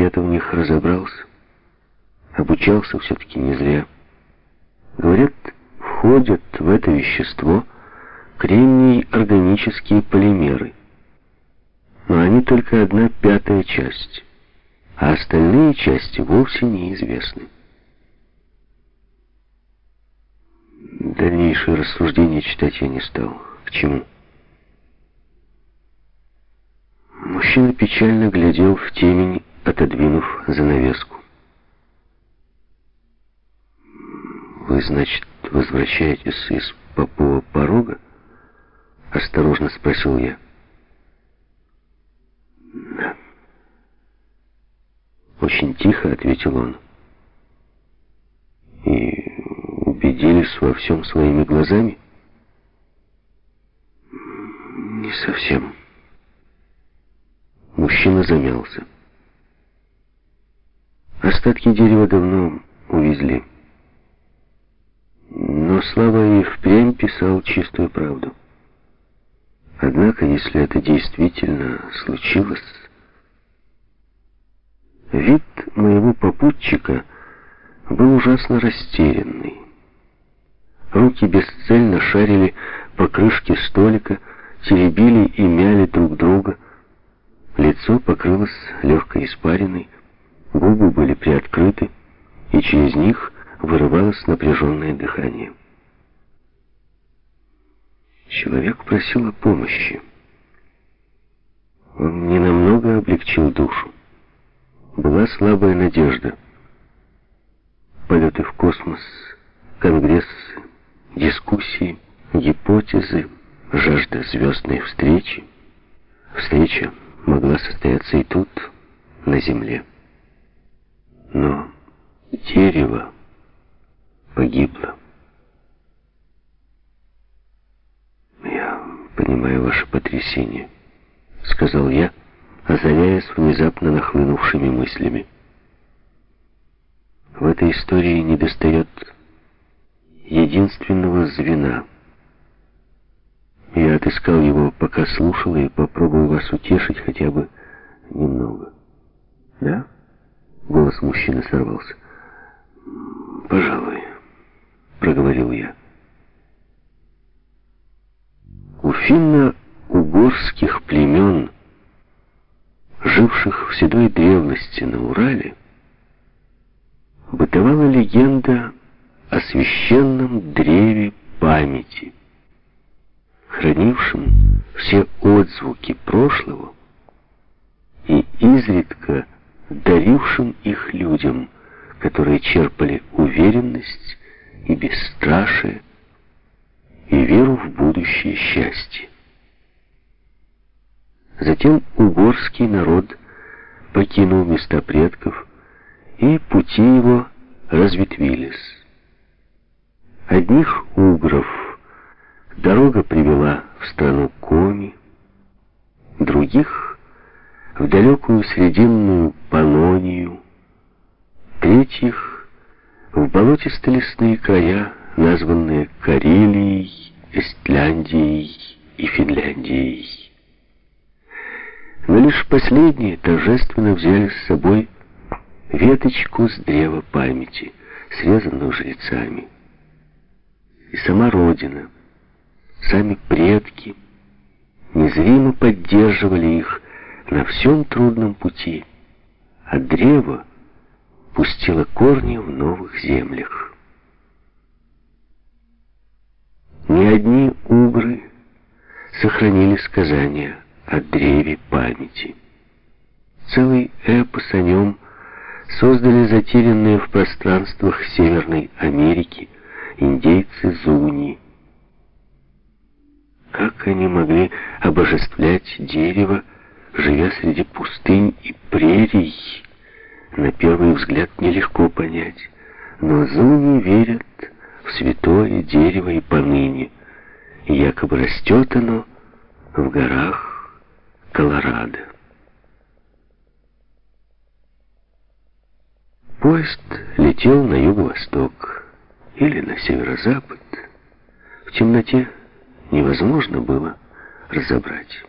я-то в них разобрался. Обучался все-таки не зря. Говорят, входят в это вещество кремний органические полимеры. Но они только одна пятая часть, а остальные части вовсе неизвестны. Дальнейшие рассуждения читать я не стал. К чему? Мужчина печально глядел в темень, отодвинув занавеску. «Вы, значит, возвращаетесь из Попова порога?» — осторожно спросил я. «Да». Очень тихо ответил он. «И убедились во всем своими глазами?» «Не совсем». Мужчина замялся. Остатки дерева давно увезли. Но Слава и впрямь писал чистую правду. Однако, если это действительно случилось, вид моего попутчика был ужасно растерянный. Руки бесцельно шарили по крышке столика, теребили и мяли друг друга, Лицо покрылось легкой испариной, губы были приоткрыты, и через них вырывалось напряженное дыхание. Человек просил о помощи. Он ненамного облегчил душу. Была слабая надежда. Полеты в космос, конгрессы, дискуссии, гипотезы, жажда звездной встречи. Встреча могла состояться и тут, на земле. Но дерево погибло. «Я понимаю ваше потрясение», — сказал я, озаряясь внезапно нахлынувшими мыслями. В этой истории недостает единственного звена — я отыскал его, пока слушал, и попробую вас утешить хотя бы немного. Да? Голос мужчины сорвался. Пожалуй, проговорил я. У финно-угорских племен, живших в седой древности на Урале, бытовала легенда о священном древе памяти — хранившим все отзвуки прошлого и изредка дарившим их людям, которые черпали уверенность и бесстрашие, и веру в будущее счастье. Затем угорский народ покинул места предков, и пути его разветвились. Одних угров Дорога привела в страну Коми, других — в далекую срединную Полонию, третьих — в болотисто-лесные края, названные Карелией, Эстляндией и Финляндией. Но лишь последние торжественно взяли с собой веточку с древа памяти, срезанную жрецами. И сама Родина — сами предки незримо поддерживали их на всем трудном пути, а древо пустило корни в новых землях. Ни одни угры сохранили сказания о древе памяти. Целый эпос о нем создали затерянные в пространствах Северной Америки индейцы Зуни, как они могли обожествлять дерево, живя среди пустынь и прерий? На первый взгляд нелегко понять, но зуни верят в святое дерево и поныне. Якобы растет оно в горах Колорадо. Поезд летел на юго-восток или на северо-запад. В темноте невозможно было разобрать.